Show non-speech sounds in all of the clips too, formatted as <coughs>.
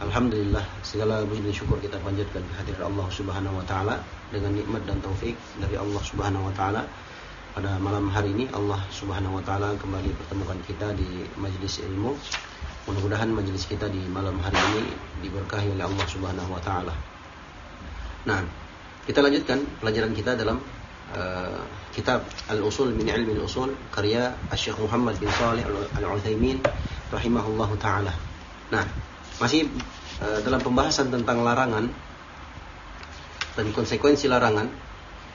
Alhamdulillah segala puji dan syukur kita panjatkan kehadirat Allah Subhanahu wa taala dengan nikmat dan taufik dari Allah Subhanahu wa taala. Pada malam hari ini Allah Subhanahu wa taala kembali pertemukan kita di majelis ilmu. Mudah-mudahan majelis kita di malam hari ini diberkahi oleh Allah Subhanahu wa taala. Nah, kita lanjutkan pelajaran kita dalam uh, kitab Al-Usul min Ilmi Al-Usul karya Syekh Muhammad bin Shalih Al-Utsaimin rahimahullahu taala. Nah, masih uh, dalam pembahasan tentang larangan dan konsekuensi larangan,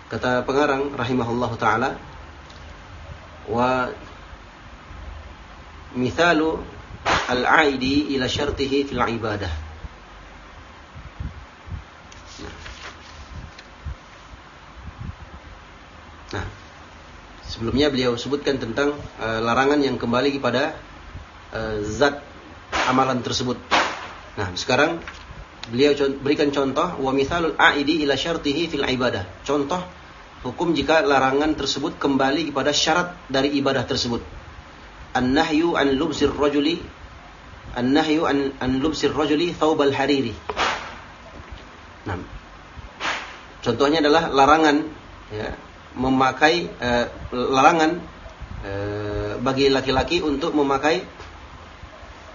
kata pengarang rahimahullah taala wa mithalu al-aidi ila syartihi fil ibadah. Nah, sebelumnya beliau sebutkan tentang uh, larangan yang kembali kepada uh, zat amalan tersebut. Nah, sekarang beliau berikan contoh wa mithalul aidi ila syartihi fil ibadah. Contoh hukum jika larangan tersebut kembali kepada syarat dari ibadah tersebut. An-nahyu an lubsir rajuli an-nahyu an, an lubsir rajuli thawbal hariri. Nah, contohnya adalah larangan ya, memakai uh, larangan uh, bagi laki-laki untuk memakai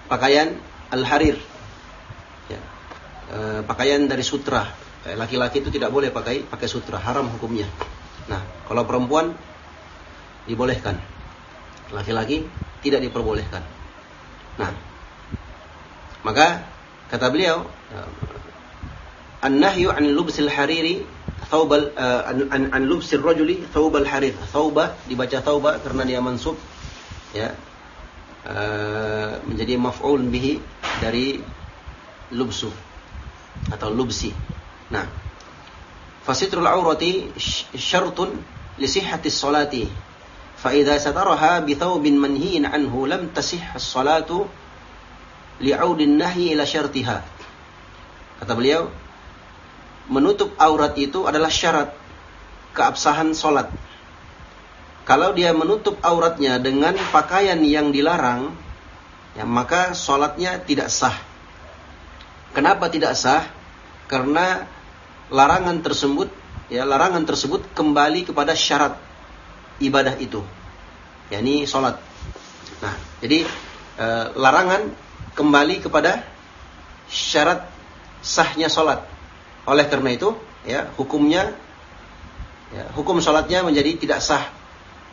pakaian al-harir. Ya. E, pakaian dari sutra. Laki-laki itu tidak boleh pakai pakai sutra, haram hukumnya. Nah, kalau perempuan dibolehkan. Laki-laki tidak diperbolehkan. Nah, maka kata beliau, an-nahyu an lubsil hariri thawbal uh, an, an lubsil rajuli thawbal harir. Thawba dibaca thawba karena dia mansub ya menjadi maf'ul bihi dari lubsu atau lubsi. Nah, fasitrul aurati syartun li sihhati sholati. Fa idza sataraha bi thawbin manhiin anhu lam tasih as-salatu li'audin nahyi ila syartiha. Kata beliau, menutup aurat itu adalah syarat keabsahan salat. Kalau dia menutup auratnya dengan pakaian yang dilarang, ya, maka sholatnya tidak sah. Kenapa tidak sah? Karena larangan tersebut, ya larangan tersebut kembali kepada syarat ibadah itu, yakni sholat. Nah, jadi e, larangan kembali kepada syarat sahnya sholat. Oleh karena itu, ya hukumnya, ya, hukum sholatnya menjadi tidak sah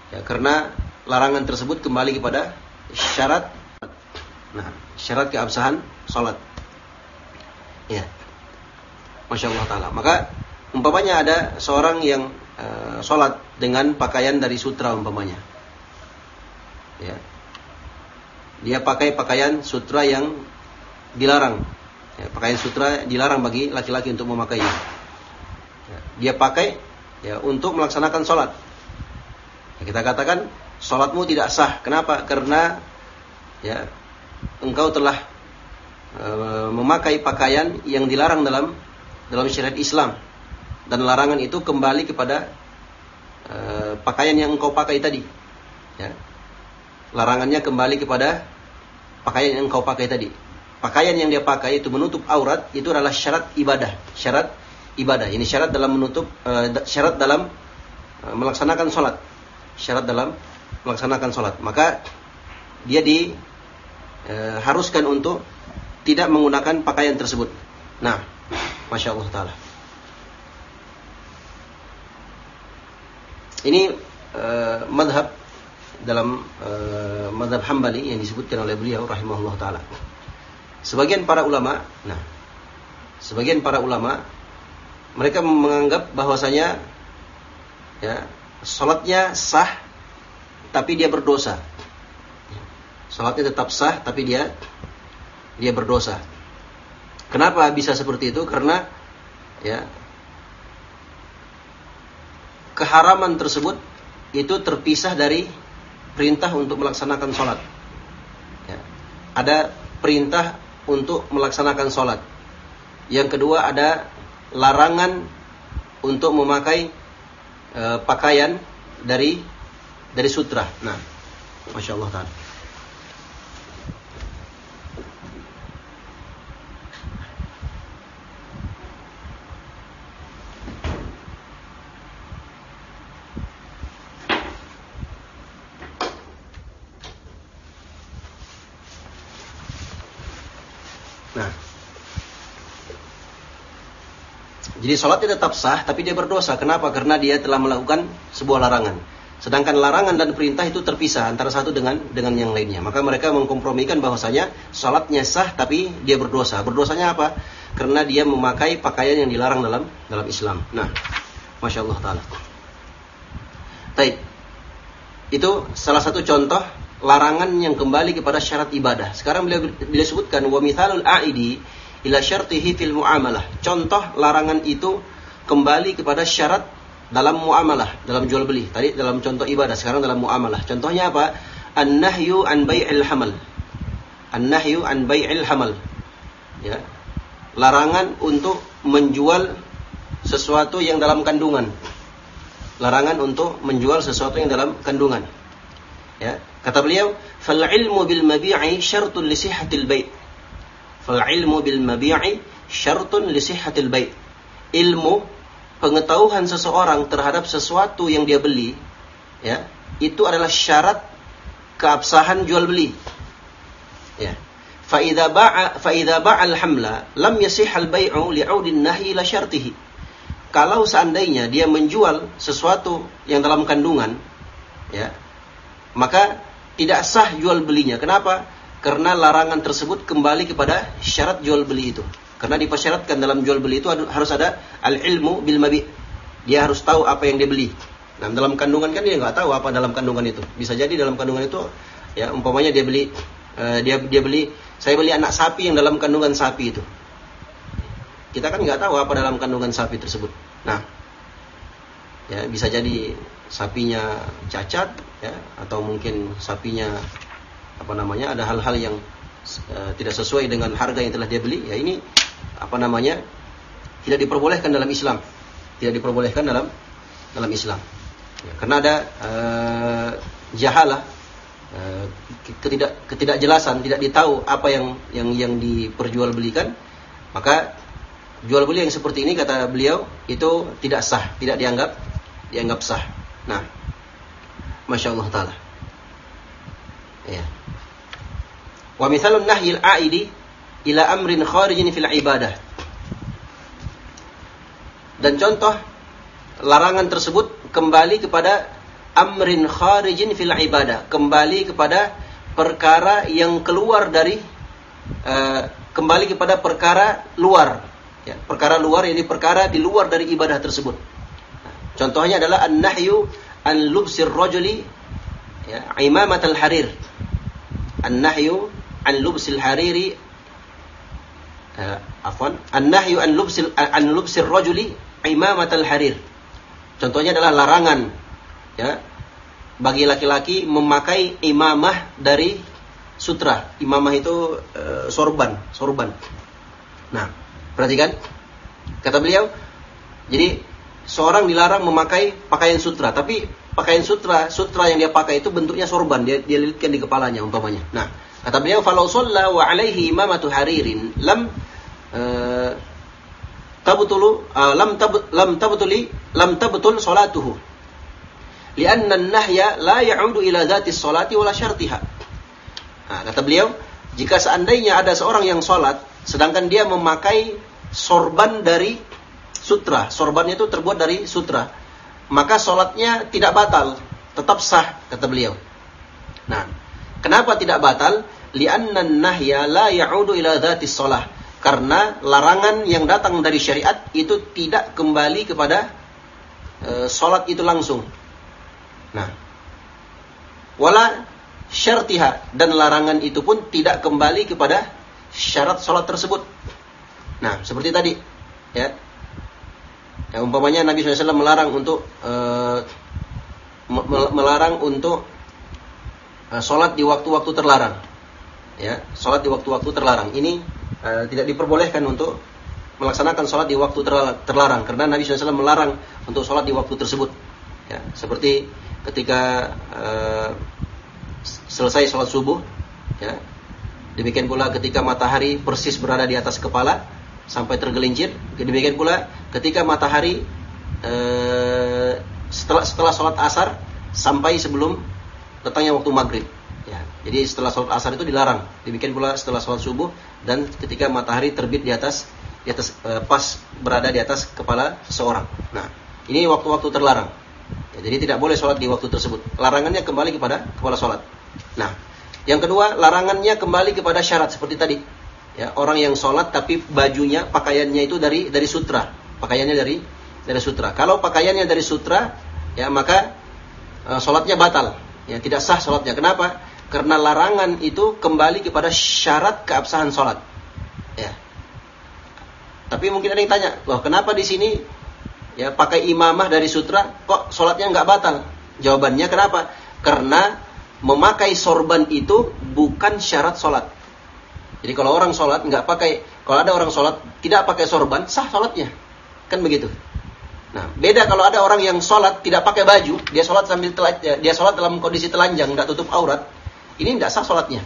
Ya, karena larangan tersebut kembali kepada syarat nah, syarat keabsahan salat. Ya. Masya Allah Ta'ala. Maka umpamanya ada seorang yang uh, sholat dengan pakaian dari sutra umpamanya. Ya. Dia pakai pakaian sutra yang dilarang. Ya, pakaian sutra dilarang bagi laki-laki untuk memakainya. Ya, dia pakai ya untuk melaksanakan sholat. Ya, kita katakan sholatmu tidak sah. Kenapa? Karena ya engkau telah memakai pakaian yang dilarang dalam dalam syariat Islam dan larangan itu kembali kepada uh, pakaian yang engkau pakai tadi. Ya. Larangannya kembali kepada pakaian yang engkau pakai tadi. Pakaian yang dia pakai itu menutup aurat itu adalah syarat ibadah, syarat ibadah. Ini syarat dalam menutup uh, syarat dalam uh, melaksanakan sholat, syarat dalam melaksanakan sholat. Maka dia diharuskan untuk tidak menggunakan pakaian tersebut. Nah, masya Allah taala. Ini uh, madhab dalam uh, madhab Hambali yang disebutkan oleh beliau rahimahullah taala. Sebagian para ulama, nah, sebagian para ulama mereka menganggap bahwasanya ya salatnya sah tapi dia berdosa. Salatnya tetap sah tapi dia dia berdosa. Kenapa bisa seperti itu? Karena ya keharaman tersebut itu terpisah dari perintah untuk melaksanakan sholat. Ya. Ada perintah untuk melaksanakan sholat. Yang kedua ada larangan untuk memakai e, pakaian dari dari sutra. Nah, masya Allah taala. Jadi sholatnya tetap sah, tapi dia berdosa. Kenapa? Karena dia telah melakukan sebuah larangan. Sedangkan larangan dan perintah itu terpisah antara satu dengan dengan yang lainnya. Maka mereka mengkompromikan bahwasanya sholatnya sah, tapi dia berdosa. Berdosanya apa? Karena dia memakai pakaian yang dilarang dalam dalam Islam. Nah, masya Allah taala. Baik, itu salah satu contoh larangan yang kembali kepada syarat ibadah. Sekarang beliau, beliau sebutkan wa aidi ila syartihi fil muamalah. Contoh larangan itu kembali kepada syarat dalam muamalah, dalam jual beli. Tadi dalam contoh ibadah, sekarang dalam muamalah. Contohnya apa? An-nahyu an bai'il hamal. An-nahyu an bai'il hamal. Ya. Larangan untuk menjual sesuatu yang dalam kandungan. Larangan untuk menjual sesuatu yang dalam kandungan. Ya. Kata beliau, "Fal ilmu bil mabi'i syartun li sihhatil bai'." Fal ilmu bil mabi'i syartun li sihhatil bai'. Ilmu pengetahuan seseorang terhadap sesuatu yang dia beli ya, itu adalah syarat keabsahan jual beli. Ya. Fa idza ba'a fa idza al hamla lam yasih al bai'u li'audin nahyi la syartihi. Kalau seandainya dia menjual sesuatu yang dalam kandungan ya, maka tidak sah jual belinya. Kenapa? Karena larangan tersebut kembali kepada syarat jual beli itu. Karena dipersyaratkan dalam jual beli itu harus ada al-ilmu bil mabi. Dia harus tahu apa yang dia beli. Nah, dalam kandungan kan dia nggak tahu apa dalam kandungan itu. Bisa jadi dalam kandungan itu ya umpamanya dia beli uh, dia dia beli saya beli anak sapi yang dalam kandungan sapi itu. Kita kan nggak tahu apa dalam kandungan sapi tersebut. Nah, ya bisa jadi sapinya cacat ya atau mungkin sapinya apa namanya ada hal-hal yang uh, tidak sesuai dengan harga yang telah dia beli ya ini apa namanya tidak diperbolehkan dalam Islam. Tidak diperbolehkan dalam dalam Islam. Ya, karena ada uh, jahalah uh, ketidak ketidakjelasan tidak ditahu apa yang yang yang diperjualbelikan maka jual beli yang seperti ini kata beliau itu tidak sah tidak dianggap dianggap sah. Nah masya Allah taala. Ya Wa misalun nahyil aidi ila amrin kharijin fil ibadah. Dan contoh larangan tersebut kembali kepada amrin kharijin fil ibadah, kembali kepada perkara yang keluar dari uh, kembali kepada perkara luar, ya, perkara luar ini perkara di luar dari ibadah tersebut. Contohnya adalah an-nahyu an lubsir rajuli ya, imamat al-harir. An-nahyu an lubsil hariri uh, afwan an-nahyu an lubsil an lubsil rajuli al harir. Contohnya adalah larangan ya bagi laki-laki memakai imamah dari sutra. Imamah itu uh, sorban, sorban. Nah, perhatikan kata beliau, jadi seorang dilarang memakai pakaian sutra, tapi pakaian sutra, sutra yang dia pakai itu bentuknya sorban, dia dia lilitkan di kepalanya umpamanya. Nah, kata beliau falau shalla wa alaihi imamatu haririn lam uh, tabtulu uh, lam tab lam tabtuli lam tabtul salatuhu. Lianna an-nahya la ya'udu ila dzati salati wala syartiha. Nah, kata beliau, jika seandainya ada seorang yang sholat, sedangkan dia memakai sorban dari sutra, sorbannya itu terbuat dari sutra, maka sholatnya tidak batal, tetap sah, kata beliau. Nah, kenapa tidak batal? Lianna nahya la ya'udu ila dhatis sholah. Karena larangan yang datang dari syariat itu tidak kembali kepada e, sholat itu langsung. Nah, wala syartiha dan larangan itu pun tidak kembali kepada syarat sholat tersebut. Nah, seperti tadi, ya. Ya, umpamanya Nabi SAW melarang untuk uh, melarang untuk uh, sholat di waktu-waktu terlarang. Ya, sholat di waktu-waktu terlarang. Ini uh, tidak diperbolehkan untuk melaksanakan sholat di waktu terlarang, karena Nabi SAW melarang untuk sholat di waktu tersebut. Ya, seperti ketika uh, selesai sholat subuh, ya. Demikian pula ketika matahari persis berada di atas kepala sampai tergelincir. Demikian pula ketika matahari eh, setelah setelah sholat asar sampai sebelum datangnya waktu maghrib. Ya, jadi setelah sholat asar itu dilarang. Demikian pula setelah sholat subuh dan ketika matahari terbit di atas di atas eh, pas berada di atas kepala seseorang. Nah, ini waktu-waktu terlarang. Ya, jadi tidak boleh sholat di waktu tersebut. Larangannya kembali kepada kepala sholat. Nah, yang kedua, larangannya kembali kepada syarat seperti tadi. Ya, orang yang sholat tapi bajunya, pakaiannya itu dari dari sutra. Pakaiannya dari dari sutra. Kalau pakaiannya dari sutra, ya maka uh, sholatnya batal. Ya, tidak sah sholatnya. Kenapa? Karena larangan itu kembali kepada syarat keabsahan sholat. Ya. Tapi mungkin ada yang tanya, loh kenapa di sini ya pakai imamah dari sutra kok sholatnya nggak batal? Jawabannya kenapa? Karena memakai sorban itu bukan syarat sholat. Jadi kalau orang sholat nggak pakai, kalau ada orang sholat tidak pakai sorban, sah sholatnya. Kan begitu. Nah, beda kalau ada orang yang sholat tidak pakai baju, dia sholat sambil telat, dia sholat dalam kondisi telanjang, nggak tutup aurat, ini tidak sah sholatnya.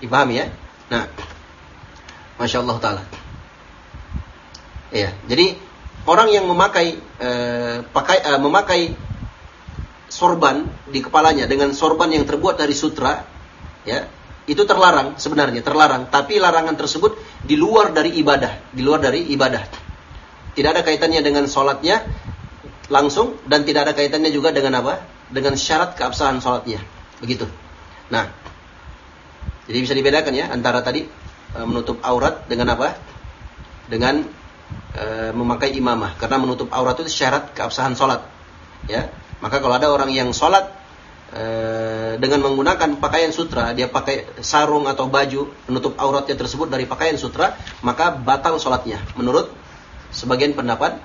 Dipahami ya? Nah, masya Allah taala. Ya, jadi orang yang memakai eh, pakai eh, memakai sorban di kepalanya dengan sorban yang terbuat dari sutra, ya, itu terlarang sebenarnya, terlarang. Tapi larangan tersebut di luar dari ibadah, di luar dari ibadah. Tidak ada kaitannya dengan sholatnya langsung dan tidak ada kaitannya juga dengan apa? Dengan syarat keabsahan sholatnya. Begitu. Nah, jadi bisa dibedakan ya antara tadi e, menutup aurat dengan apa? Dengan e, memakai imamah. Karena menutup aurat itu syarat keabsahan sholat. Ya, maka kalau ada orang yang sholat e, dengan menggunakan pakaian sutra, dia pakai sarung atau baju menutup auratnya tersebut dari pakaian sutra, maka batal sholatnya. Menurut sebagian pendapat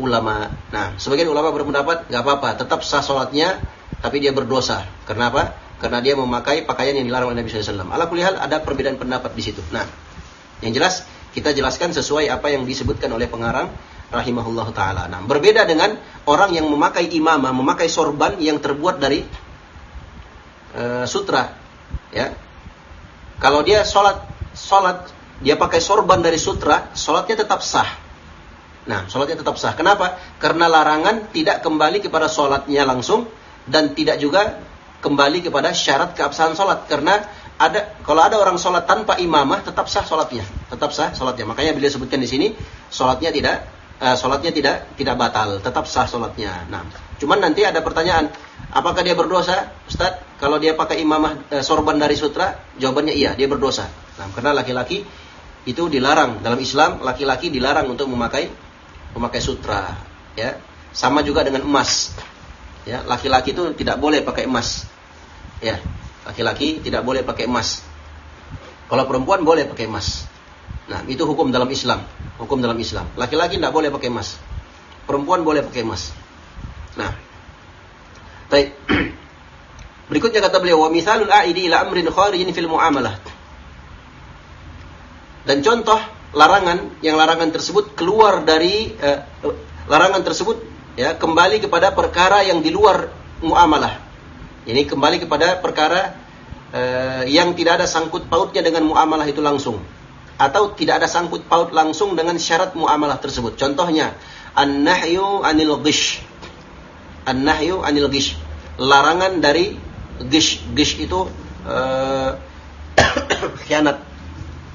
ulama. Nah, sebagian ulama berpendapat nggak apa-apa, tetap sah sholatnya, tapi dia berdosa. Kenapa? Karena dia memakai pakaian yang dilarang oleh Nabi SAW. Ala kulihal ada perbedaan pendapat di situ. Nah, yang jelas kita jelaskan sesuai apa yang disebutkan oleh pengarang rahimahullah taala. Nah, berbeda dengan orang yang memakai imamah, memakai sorban yang terbuat dari uh, sutra, ya. Kalau dia sholat, sholat dia pakai sorban dari sutra, sholatnya tetap sah. Nah, sholatnya tetap sah. Kenapa? Karena larangan tidak kembali kepada sholatnya langsung dan tidak juga kembali kepada syarat keabsahan sholat. Karena ada kalau ada orang sholat tanpa imamah tetap sah sholatnya, tetap sah sholatnya. Makanya beliau sebutkan di sini sholatnya tidak uh, sholatnya tidak tidak batal, tetap sah sholatnya. Nah, cuman nanti ada pertanyaan, apakah dia berdosa, Ustaz? Kalau dia pakai imamah uh, sorban dari sutra, jawabannya iya, dia berdosa. Nah, karena laki-laki itu dilarang dalam Islam, laki-laki dilarang untuk memakai memakai sutra, ya. Sama juga dengan emas. Ya, laki-laki itu tidak boleh pakai emas. Ya, laki-laki tidak boleh pakai emas. Kalau perempuan boleh pakai emas. Nah, itu hukum dalam Islam. Hukum dalam Islam. Laki-laki tidak boleh pakai emas. Perempuan boleh pakai emas. Nah. Baik. <clears throat> Berikutnya kata beliau, "Wa mithalul a'idi ila amrin kharijin fil muamalah." Dan contoh larangan yang larangan tersebut keluar dari eh, larangan tersebut ya kembali kepada perkara yang di luar muamalah. Ini kembali kepada perkara uh, yang tidak ada sangkut pautnya dengan muamalah itu langsung atau tidak ada sangkut paut langsung dengan syarat muamalah tersebut. Contohnya, an-nahyu anil ghish. An-nahyu anil ghish. Larangan dari ghish. Ghish itu uh, <coughs> khianat.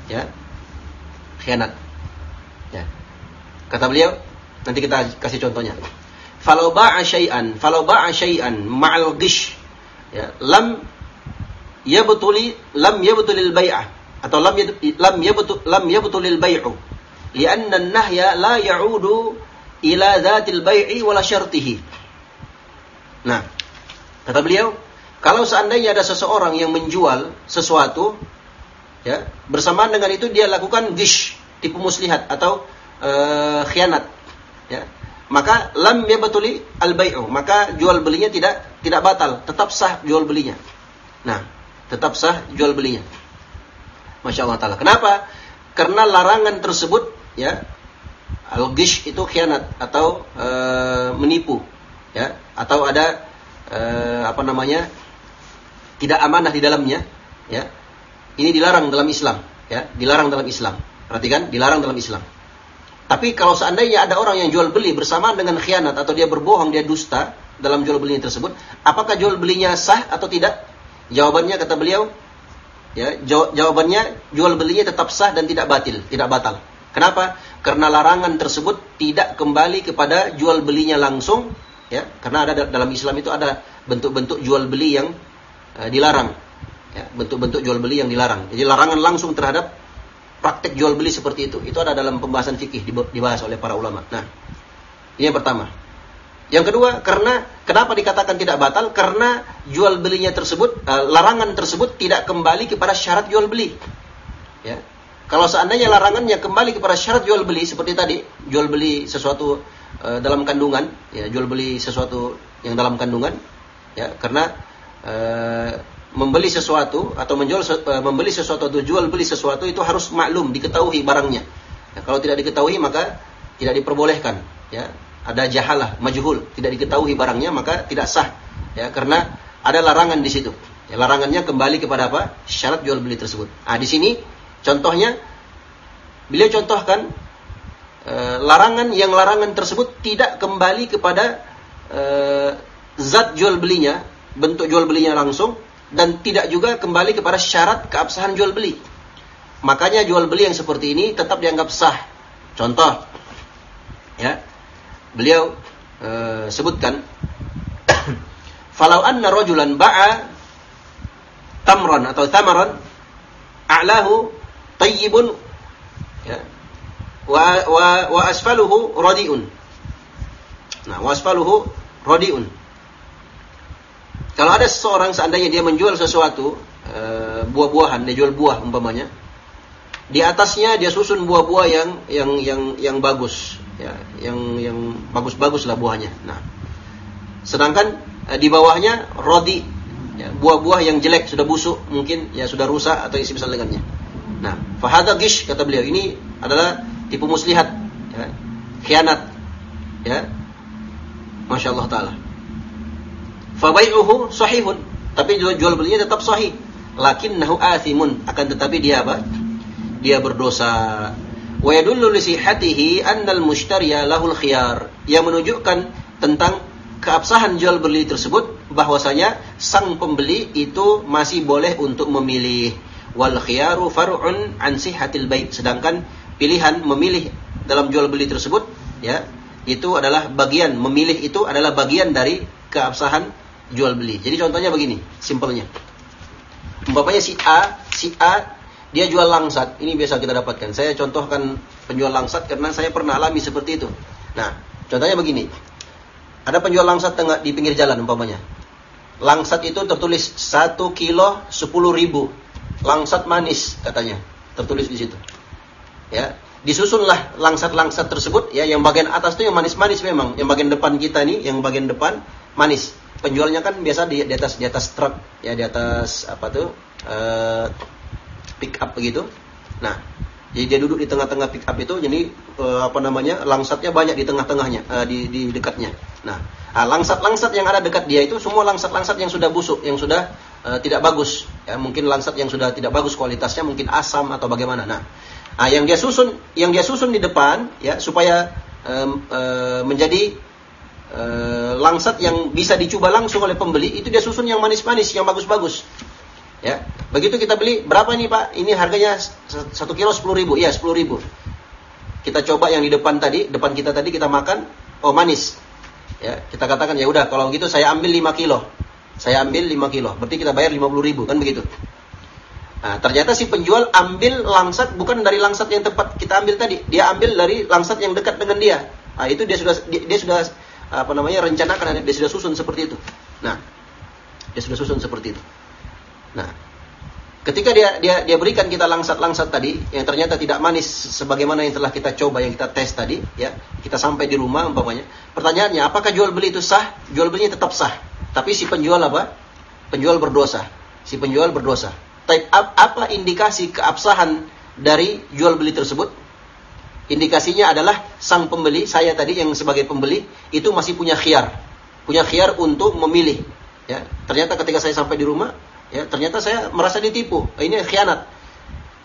Ya. Khianat. Ya. Kata beliau, nanti kita kasih contohnya. Falau ba'a syai'an, falau ba'a syai'an ma'al ghish. Ya, lam yabtuli lam yabtulil bai'ah atau lam lam yabtul lam yabtulil bai'u lianna an-nahya la ya'udu ila dzatil bai'i wala syartihi. Nah, kata beliau, kalau seandainya ada seseorang yang menjual sesuatu ya, bersamaan dengan itu dia lakukan gish, tipu muslihat atau uh, khianat, ya. Maka lam yabtuli al-bai'u, maka jual belinya tidak tidak batal, tetap sah jual belinya. Nah, tetap sah jual belinya. Masya Allah Ta'ala. Kenapa? Karena larangan tersebut, ya, al-gish itu khianat atau e, menipu, ya, atau ada e, apa namanya tidak amanah di dalamnya, ya. Ini dilarang dalam Islam, ya, dilarang dalam Islam. Perhatikan, dilarang dalam Islam. Tapi kalau seandainya ada orang yang jual beli bersamaan dengan khianat atau dia berbohong, dia dusta dalam jual belinya tersebut, apakah jual belinya sah atau tidak? Jawabannya kata beliau, Ya, jawabannya jual belinya tetap sah dan tidak batil, tidak batal. Kenapa? Karena larangan tersebut tidak kembali kepada jual belinya langsung, ya. Karena ada dalam Islam itu ada bentuk-bentuk jual beli yang uh, dilarang. Ya, bentuk-bentuk jual beli yang dilarang. Jadi larangan langsung terhadap praktek jual beli seperti itu. Itu ada dalam pembahasan fikih dibahas oleh para ulama. Nah, ini yang pertama. Yang kedua, karena kenapa dikatakan tidak batal? Karena jual belinya tersebut, uh, larangan tersebut tidak kembali kepada syarat jual beli. Ya. Kalau seandainya larangannya kembali kepada syarat jual beli seperti tadi, jual beli sesuatu uh, dalam kandungan, ya, jual beli sesuatu yang dalam kandungan, ya, karena uh, membeli sesuatu atau menjual uh, membeli sesuatu atau jual beli sesuatu itu harus maklum, diketahui barangnya. Ya, kalau tidak diketahui maka tidak diperbolehkan, ya ada jahalah, majhul, tidak diketahui barangnya maka tidak sah. Ya, karena ada larangan di situ. Ya, larangannya kembali kepada apa? Syarat jual beli tersebut. Ah, di sini contohnya beliau contohkan e, larangan yang larangan tersebut tidak kembali kepada e, zat jual belinya, bentuk jual belinya langsung dan tidak juga kembali kepada syarat keabsahan jual beli. Makanya jual beli yang seperti ini tetap dianggap sah. Contoh, ya, beliau uh, sebutkan <coughs> falau anna rajulan ba'a tamran atau tamaran a'lahu tayyibun ya wa wa wa asfaluhu radiun nah wa asfaluhu radiun kalau ada seseorang seandainya dia menjual sesuatu uh, buah-buahan dia jual buah umpamanya di atasnya dia susun buah-buah yang yang yang yang bagus ya yang yang bagus-bagus lah buahnya. Nah sedangkan eh, di bawahnya rodi ya, buah-buah yang jelek sudah busuk mungkin ya sudah rusak atau isi besar dengannya nah fahada gish kata beliau ini adalah tipu muslihat ya, khianat ya masya Allah taala fabai'uhu sahihun. Tapi jual, belinya tetap sahih. Lakinnahu athimun. Akan tetapi dia apa? Dia berdosa. Wa yadullu li sihhatihi annal mushtariya lahul khiyar. Yang menunjukkan tentang keabsahan jual beli tersebut bahwasanya sang pembeli itu masih boleh untuk memilih. Wal khiyaru far'un an sihhatil bait. Sedangkan pilihan memilih dalam jual beli tersebut ya itu adalah bagian. Memilih itu adalah bagian dari keabsahan jual beli. Jadi contohnya begini, simpelnya. Umpamanya si A, si A dia jual langsat. Ini biasa kita dapatkan. Saya contohkan penjual langsat karena saya pernah alami seperti itu. Nah, contohnya begini. Ada penjual langsat tengah di pinggir jalan umpamanya. Langsat itu tertulis 1 kilo 10 ribu. Langsat manis katanya. Tertulis di situ. Ya, disusunlah langsat-langsat tersebut ya yang bagian atas itu yang manis-manis memang. Yang bagian depan kita nih, yang bagian depan manis. Penjualnya kan biasa di, di atas di atas truk ya di atas apa tuh? Uh, pick up begitu. Nah, Jadi dia duduk di tengah-tengah pick up itu, jadi uh, apa namanya langsatnya banyak di tengah-tengahnya, uh, di, di dekatnya. Nah, ah, langsat-langsat yang ada dekat dia itu semua langsat-langsat yang sudah busuk, yang sudah uh, tidak bagus. Ya, mungkin langsat yang sudah tidak bagus kualitasnya, mungkin asam atau bagaimana. Nah, ah, yang dia susun, yang dia susun di depan, ya supaya um, uh, menjadi uh, langsat yang bisa dicoba langsung oleh pembeli, itu dia susun yang manis-manis, yang bagus-bagus. Ya, begitu kita beli berapa nih Pak? Ini harganya satu kilo sepuluh ribu, iya sepuluh ribu. Kita coba yang di depan tadi, depan kita tadi kita makan, oh manis. Ya, kita katakan ya udah kalau gitu saya ambil 5 kilo. Saya ambil 5 kilo, berarti kita bayar 50 ribu kan begitu. Nah, ternyata si penjual ambil langsat bukan dari langsat yang tempat kita ambil tadi, dia ambil dari langsat yang dekat dengan dia. Nah, itu dia sudah dia, dia sudah apa namanya rencanakan dia sudah susun seperti itu. Nah, dia sudah susun seperti itu. Nah, ketika dia dia dia berikan kita langsat-langsat tadi yang ternyata tidak manis sebagaimana yang telah kita coba yang kita tes tadi, ya, kita sampai di rumah umpamanya. Pertanyaannya, apakah jual beli itu sah? Jual belinya tetap sah. Tapi si penjual apa? Penjual berdosa. Si penjual berdosa. Type apa indikasi keabsahan dari jual beli tersebut? Indikasinya adalah sang pembeli, saya tadi yang sebagai pembeli itu masih punya khiar, punya khiar untuk memilih. Ya, ternyata ketika saya sampai di rumah, Ya, ternyata saya merasa ditipu. Ini khianat.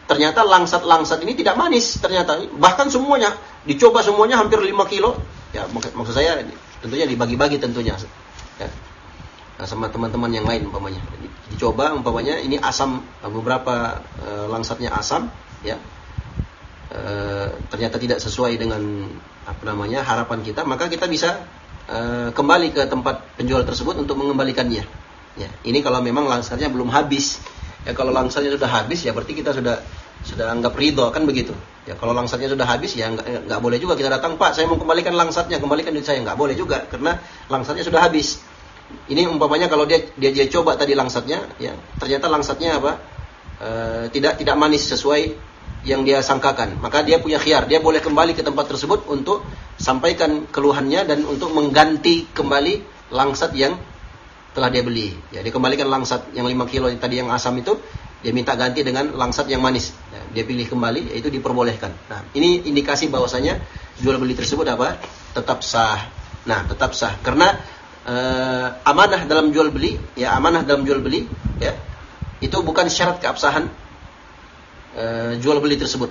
Ternyata langsat-langsat ini tidak manis ternyata. Bahkan semuanya dicoba semuanya hampir 5 kilo. Ya, maksud, maksud saya tentunya dibagi-bagi tentunya. Ya. Nah, sama teman-teman yang lain umpamanya. Dicoba umpamanya ini asam beberapa e, langsatnya asam ya. E, ternyata tidak sesuai dengan apa namanya harapan kita, maka kita bisa e, kembali ke tempat penjual tersebut untuk mengembalikannya. Ya, ini kalau memang langsarnya belum habis. Ya kalau langsarnya sudah habis ya berarti kita sudah sudah anggap ridho kan begitu. Ya kalau langsatnya sudah habis ya nggak, boleh juga kita datang Pak saya mau kembalikan langsatnya kembalikan duit saya nggak boleh juga karena langsatnya sudah habis. Ini umpamanya kalau dia dia, dia coba tadi langsatnya ya ternyata langsatnya apa e, tidak tidak manis sesuai yang dia sangkakan maka dia punya khiar dia boleh kembali ke tempat tersebut untuk sampaikan keluhannya dan untuk mengganti kembali langsat yang telah dia beli. Ya, dia kembalikan langsat yang 5 kilo yang tadi yang asam itu, dia minta ganti dengan langsat yang manis. Ya, dia pilih kembali, yaitu diperbolehkan. Nah, ini indikasi bahwasanya jual beli tersebut apa? Tetap sah. Nah, tetap sah karena eh, amanah dalam jual beli, ya amanah dalam jual beli, ya itu bukan syarat keabsahan eh, jual beli tersebut.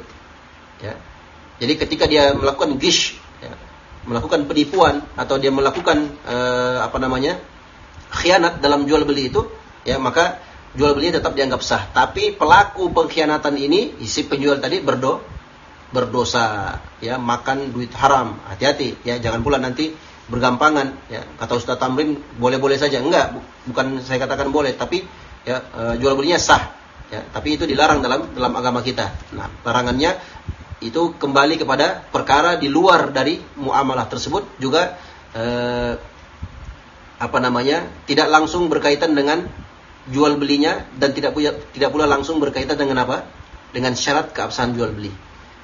Ya. Jadi ketika dia melakukan gish, ya, melakukan penipuan atau dia melakukan eh, apa namanya khianat dalam jual beli itu, ya maka jual beli tetap dianggap sah. Tapi pelaku pengkhianatan ini, isi penjual tadi berdo, berdosa, ya makan duit haram. Hati-hati, ya jangan pula nanti bergampangan. Ya kata Ustaz Tamrin boleh-boleh saja, enggak, bukan saya katakan boleh, tapi ya e, jual belinya sah. Ya, tapi itu dilarang dalam dalam agama kita. Nah, larangannya itu kembali kepada perkara di luar dari muamalah tersebut juga e, apa namanya tidak langsung berkaitan dengan jual belinya dan tidak punya tidak pula langsung berkaitan dengan apa dengan syarat keabsahan jual beli.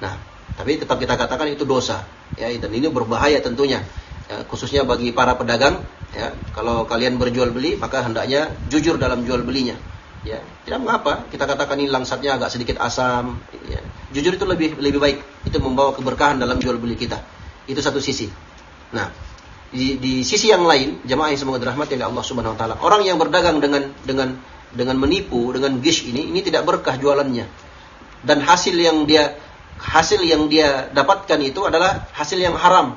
Nah, tapi tetap kita katakan itu dosa ya dan ini berbahaya tentunya ya, khususnya bagi para pedagang ya kalau kalian berjual beli maka hendaknya jujur dalam jual belinya ya tidak mengapa kita katakan ini langsatnya agak sedikit asam ya. jujur itu lebih lebih baik itu membawa keberkahan dalam jual beli kita itu satu sisi nah di, di sisi yang lain, jemaah yang semoga dirahmati oleh Allah Subhanahu wa taala, orang yang berdagang dengan dengan dengan menipu, dengan gish ini, ini tidak berkah jualannya. Dan hasil yang dia hasil yang dia dapatkan itu adalah hasil yang haram.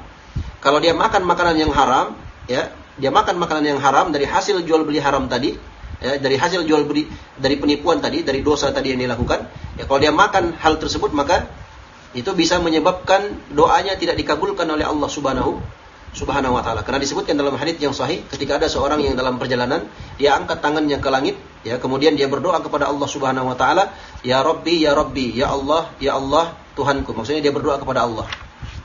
Kalau dia makan makanan yang haram, ya, dia makan makanan yang haram dari hasil jual beli haram tadi, ya, dari hasil jual beli dari penipuan tadi, dari dosa tadi yang dilakukan, ya kalau dia makan hal tersebut maka itu bisa menyebabkan doanya tidak dikabulkan oleh Allah Subhanahu Subhanahu wa taala. Karena disebutkan dalam hadis yang sahih ketika ada seorang yang dalam perjalanan dia angkat tangannya ke langit ya kemudian dia berdoa kepada Allah Subhanahu wa taala, ya Rabbi ya Rabbi ya Allah ya Allah Tuhanku. Maksudnya dia berdoa kepada Allah.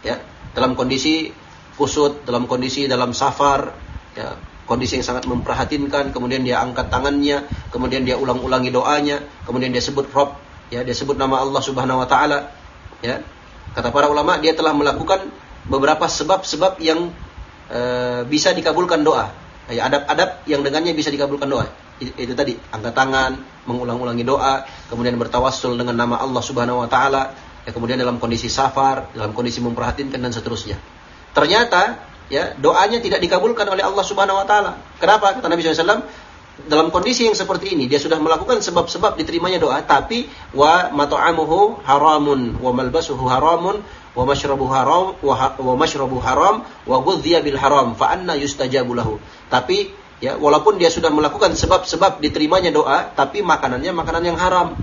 Ya, dalam kondisi kusut, dalam kondisi dalam safar, ya, kondisi yang sangat memperhatinkan, kemudian dia angkat tangannya, kemudian dia ulang-ulangi doanya, kemudian dia sebut Rob, ya, dia sebut nama Allah Subhanahu wa taala, ya. Kata para ulama dia telah melakukan beberapa sebab-sebab yang e, bisa dikabulkan doa. Ya, adab-adab yang dengannya bisa dikabulkan doa. Itu, itu tadi, angkat tangan, mengulang-ulangi doa, kemudian bertawassul dengan nama Allah Subhanahu wa taala, ya kemudian dalam kondisi safar, dalam kondisi memperhatinkan dan seterusnya. Ternyata ya doanya tidak dikabulkan oleh Allah Subhanahu wa taala. Kenapa? Kata Nabi SAW, dalam kondisi yang seperti ini dia sudah melakukan sebab-sebab diterimanya doa tapi wa mat'amuhu haramun wa malbasuhu haramun wa mashrabuhu haram wa mashrabu haram wa ghudhiya bil haram fa anna yustajabu lahu. Tapi ya walaupun dia sudah melakukan sebab-sebab diterimanya doa tapi makanannya makanan yang haram,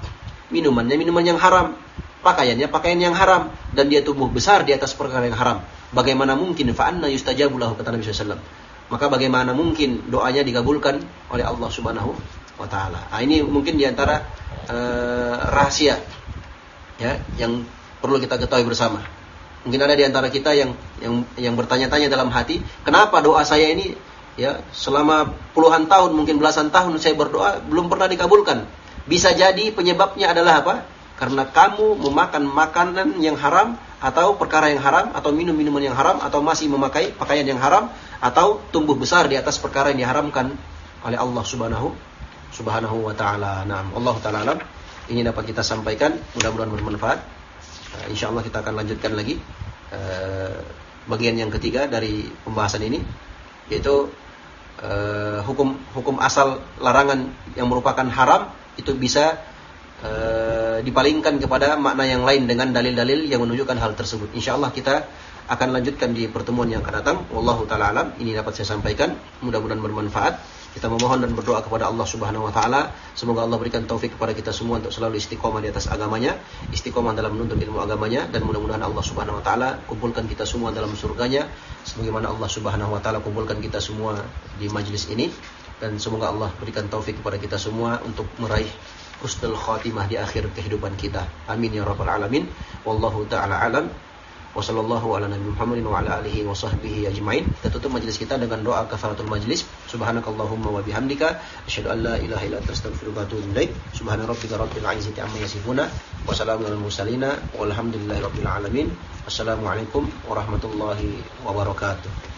minumannya minuman yang haram, pakaiannya pakaian yang haram dan dia tumbuh besar di atas perkara yang haram. Bagaimana mungkin fa anna yustajabu lahu kata Nabi sallallahu maka bagaimana mungkin doanya dikabulkan oleh Allah Subhanahu wa taala. Nah, ini mungkin di antara uh, rahasia ya yang perlu kita ketahui bersama. Mungkin ada di antara kita yang yang yang bertanya-tanya dalam hati, kenapa doa saya ini ya selama puluhan tahun mungkin belasan tahun saya berdoa belum pernah dikabulkan. Bisa jadi penyebabnya adalah apa? Karena kamu memakan makanan yang haram atau perkara yang haram atau minum minuman yang haram atau masih memakai pakaian yang haram atau tumbuh besar di atas perkara yang diharamkan oleh Allah Subhanahu Subhanahu wa taala. Nah, Allah taala alam. Ini dapat kita sampaikan, mudah-mudahan bermanfaat. Uh, insya Allah kita akan lanjutkan lagi uh, bagian yang ketiga dari pembahasan ini yaitu uh, hukum hukum asal larangan yang merupakan haram itu bisa uh, dipalingkan kepada makna yang lain dengan dalil-dalil yang menunjukkan hal tersebut. Insya Allah kita akan lanjutkan di pertemuan yang akan datang. Wallahu taala alam. Ini dapat saya sampaikan. Mudah-mudahan bermanfaat. Kita memohon dan berdoa kepada Allah Subhanahu wa taala, semoga Allah berikan taufik kepada kita semua untuk selalu istiqomah di atas agamanya, istiqomah dalam menuntut ilmu agamanya dan mudah-mudahan Allah Subhanahu wa taala kumpulkan kita semua dalam surganya sebagaimana Allah Subhanahu wa taala kumpulkan kita semua di majlis ini dan semoga Allah berikan taufik kepada kita semua untuk meraih husnul khatimah di akhir kehidupan kita. Amin ya rabbal alamin. Wallahu taala alam. Wassallallahu ala nabi Muhammadin wa ala alihi wa sahbihi ajmain. Kita tutup majlis kita dengan doa kafaratul majlis. Subhanakallahumma wa bihamdika asyhadu an la ilaha illa anta astaghfiruka wa atubu ilaik. Subhana rabbika rabbil izzati amma yasifuna wa salamun alal mursalin walhamdulillahi rabbil alamin. Wassalamualaikum warahmatullahi wabarakatuh.